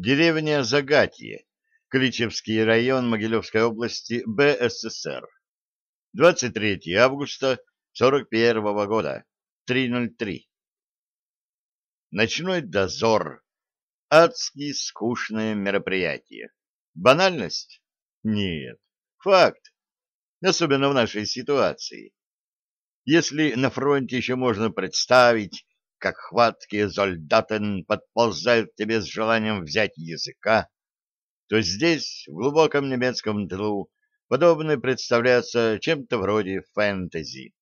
Деревня Загатье, Кличевский район Могилевской области, БССР. 23 августа 41 года, 3.03. Ночной дозор. Адски скучное мероприятие. Банальность? Нет. Факт. Особенно в нашей ситуации. Если на фронте еще можно представить, как хваткие солдатен подползают к тебе с желанием взять языка, то здесь, в глубоком немецком тылу, подобное представляется чем-то вроде фэнтези.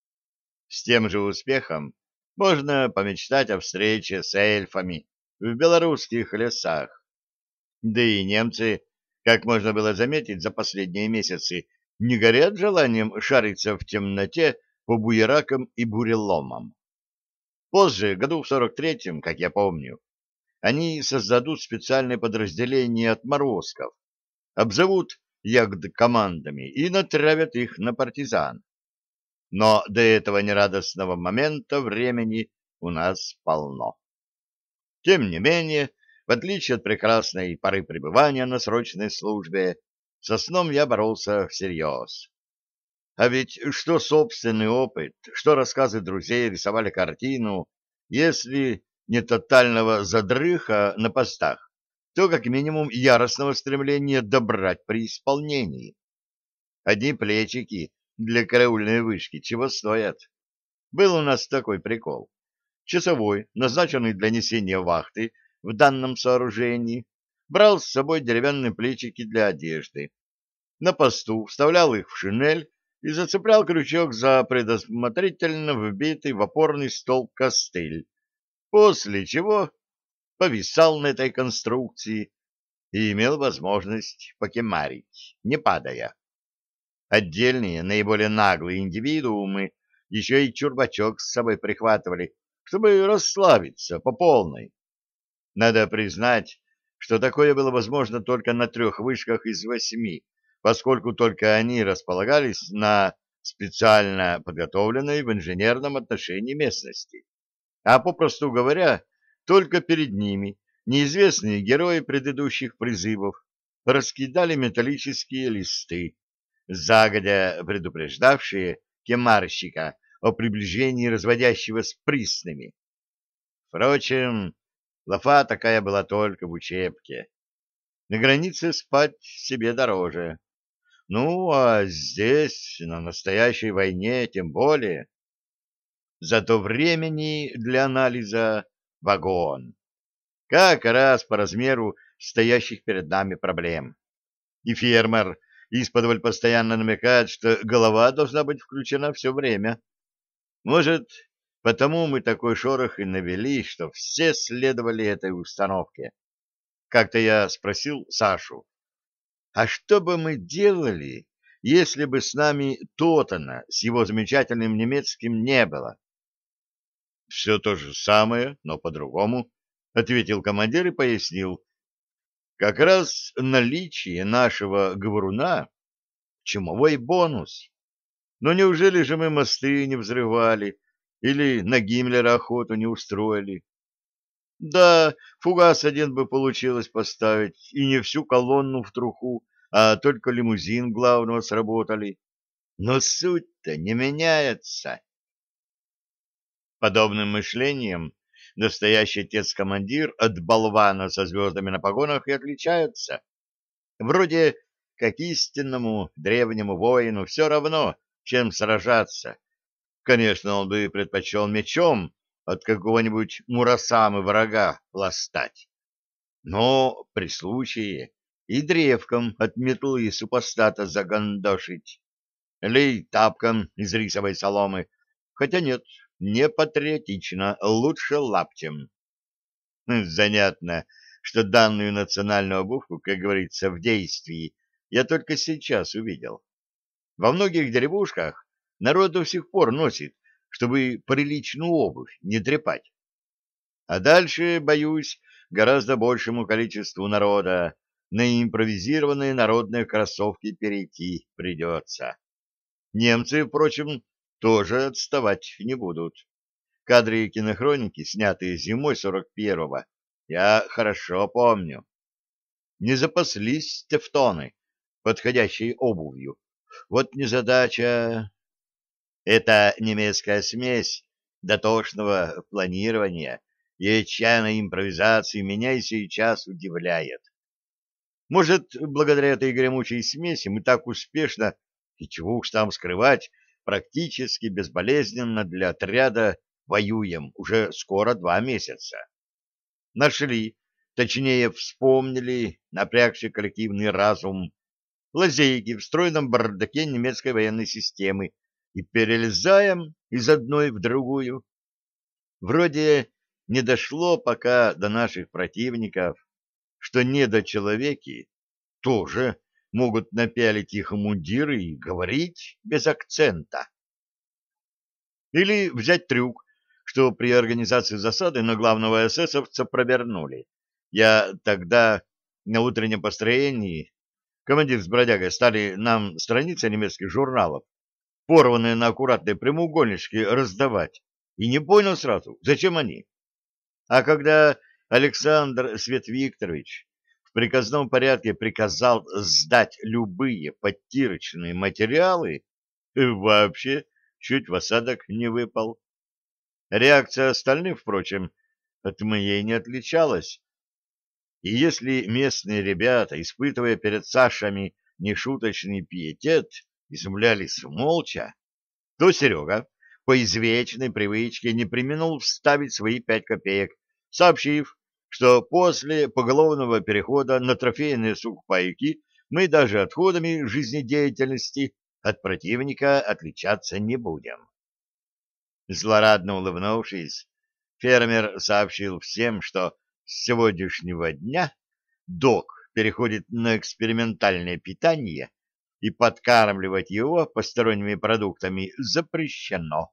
С тем же успехом можно помечтать о встрече с эльфами в белорусских лесах. Да и немцы, как можно было заметить за последние месяцы, не горят желанием шариться в темноте по буеракам и буреломам. Позже, году в сорок третьем, как я помню, они создадут специальное подразделение отморозков, обзовут ягд командами и натравят их на партизан. Но до этого нерадостного момента времени у нас полно. Тем не менее, в отличие от прекрасной поры пребывания на срочной службе, со сном я боролся всерьез. А ведь что собственный опыт, что рассказы друзей рисовали картину, если не тотального задрыха на постах, то как минимум яростного стремления добрать при исполнении. Одни плечики для караульной вышки чего стоят. Был у нас такой прикол. Часовой, назначенный для несения вахты в данном сооружении, брал с собой деревянные плечики для одежды. На посту вставлял их в шинель и зацеплял крючок за предусмотрительно вбитый в опорный столб костыль, после чего повисал на этой конструкции и имел возможность покемарить, не падая. Отдельные, наиболее наглые индивидуумы еще и чурбачок с собой прихватывали, чтобы расслабиться по полной. Надо признать, что такое было возможно только на трех вышках из восьми, поскольку только они располагались на специально подготовленной в инженерном отношении местности. А попросту говоря, только перед ними неизвестные герои предыдущих призывов раскидали металлические листы, загодя предупреждавшие кемарщика о приближении разводящего с приснами. Впрочем, лафа такая была только в учебке. На границе спать себе дороже. Ну, а здесь, на настоящей войне, тем более. Зато времени для анализа вагон. Как раз по размеру стоящих перед нами проблем. И фермер из-под постоянно намекает, что голова должна быть включена все время. Может, потому мы такой шорох и навели, что все следовали этой установке. Как-то я спросил Сашу, а что бы мы делали, если бы с нами Тотана с его замечательным немецким не было? — Все то же самое, но по-другому, — ответил командир и пояснил. — Как раз наличие нашего говоруна — чумовой бонус. Но неужели же мы мосты не взрывали или на Гиммлера охоту не устроили? Да, фугас один бы получилось поставить, и не всю колонну в труху, а только лимузин главного сработали. Но суть-то не меняется. Подобным мышлением настоящий отец-командир от болвана со звездами на погонах и отличается. Вроде как истинному древнему воину все равно, чем сражаться. Конечно, он бы предпочел мечом, от какого-нибудь мурасамы врага пластать. Но при случае и древком от метлы супостата загандошить, или тапком из рисовой соломы, хотя нет, не патриотично, лучше лаптем. Занятно, что данную национальную обувку, как говорится, в действии, я только сейчас увидел. Во многих деревушках народ до сих пор носит чтобы приличную обувь не трепать. А дальше, боюсь, гораздо большему количеству народа на импровизированные народные кроссовки перейти придется. Немцы, впрочем, тоже отставать не будут. Кадры кинохроники, снятые зимой 41-го, я хорошо помню. не запаслись тефтоны, подходящей обувью. Вот незадача. Это немецкая смесь дотошного планирования и отчаянной импровизации меня и сейчас удивляет. Может, благодаря этой гремучей смеси мы так успешно, и чего уж там скрывать, практически безболезненно для отряда воюем уже скоро два месяца. Нашли, точнее вспомнили, напрягший коллективный разум, лазейки в стройном бардаке немецкой военной системы и перелезаем из одной в другую. Вроде не дошло пока до наших противников, что недочеловеки тоже могут напялить их мундиры и говорить без акцента. Или взять трюк, что при организации засады на главного эсэсовца провернули. Я тогда на утреннем построении командир с бродягой стали нам страницы немецких журналов, порванные на аккуратные прямоугольнички, раздавать, и не понял сразу, зачем они. А когда Александр Свет Викторович в приказном порядке приказал сдать любые подтирочные материалы, вообще чуть в осадок не выпал. Реакция остальных, впрочем, от моей не отличалась. И если местные ребята, испытывая перед Сашами нешуточный пиетет, изумлялись молча, то Серега по извечной привычке не применил вставить свои пять копеек, сообщив, что после поголовного перехода на трофейные сухпайки мы даже отходами жизнедеятельности от противника отличаться не будем. Злорадно улыбнувшись, фермер сообщил всем, что с сегодняшнего дня док переходит на экспериментальное питание, и подкармливать его посторонними продуктами запрещено.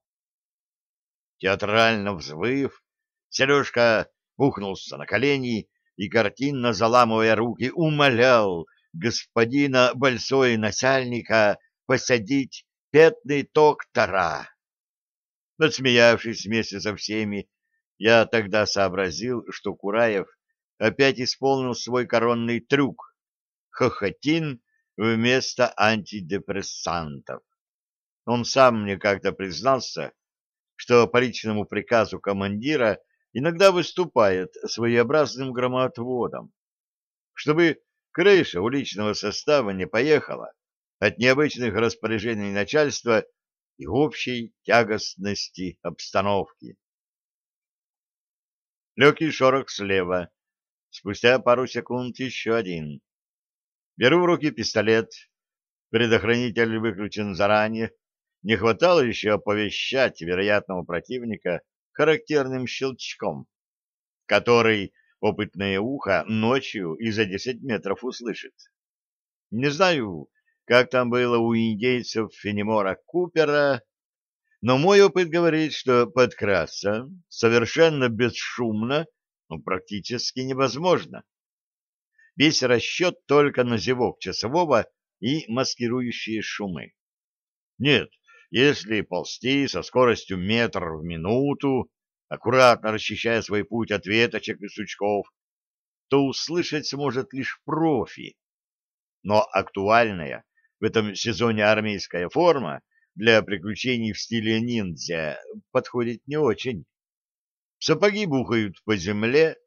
Театрально взвыв, Сережка бухнулся на колени и, картинно заламывая руки, умолял господина большой начальника посадить пятный доктора. Надсмеявшись вместе со всеми, я тогда сообразил, что Кураев опять исполнил свой коронный трюк — хохотин вместо антидепрессантов. Он сам мне как-то признался, что по личному приказу командира иногда выступает своеобразным громоотводом, чтобы крыша уличного состава не поехала от необычных распоряжений начальства и общей тягостности обстановки. Легкий шорох слева. Спустя пару секунд еще один. Беру в руки пистолет. Предохранитель выключен заранее. Не хватало еще оповещать вероятного противника характерным щелчком, который опытное ухо ночью и за десять метров услышит. Не знаю, как там было у индейцев Фенемора Купера, но мой опыт говорит, что подкрасться совершенно бесшумно ну, практически невозможно. Весь расчет только на зевок часового и маскирующие шумы. Нет, если ползти со скоростью метр в минуту, аккуратно расчищая свой путь от веточек и сучков, то услышать сможет лишь профи. Но актуальная в этом сезоне армейская форма для приключений в стиле ниндзя подходит не очень. Сапоги бухают по земле,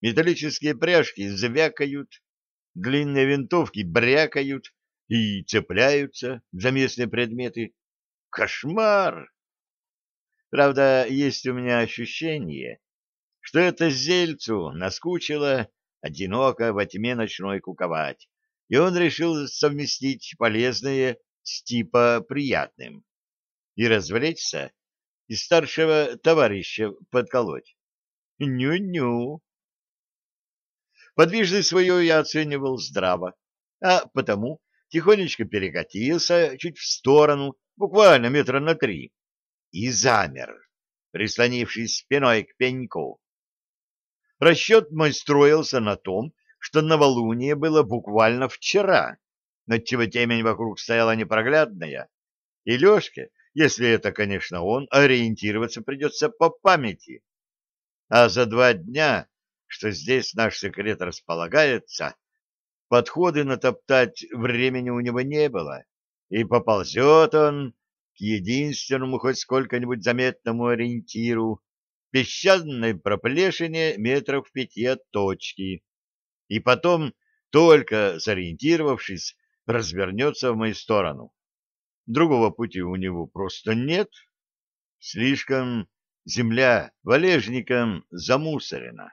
металлические пряжки звякают, длинные винтовки брякают и цепляются за местные предметы. Кошмар! Правда, есть у меня ощущение, что это зельцу наскучило одиноко во тьме ночной куковать, и он решил совместить полезное с типа приятным и развлечься, и старшего товарища подколоть. Ню-ню. Подвижность свою я оценивал здраво, а потому тихонечко перекатился чуть в сторону, буквально метра на три, и замер, прислонившись спиной к пеньку. Расчет мой строился на том, что новолуние было буквально вчера, отчего темень вокруг стояла непроглядная, и Лешке, если это, конечно, он, ориентироваться придется по памяти. А за два дня, что здесь наш секрет располагается, подходы натоптать времени у него не было, и поползет он к единственному хоть сколько-нибудь заметному ориентиру, песчаной проплешине метров пяти от точки, и потом, только сориентировавшись, развернется в мою сторону. Другого пути у него просто нет. Слишком земля валежником замусорена.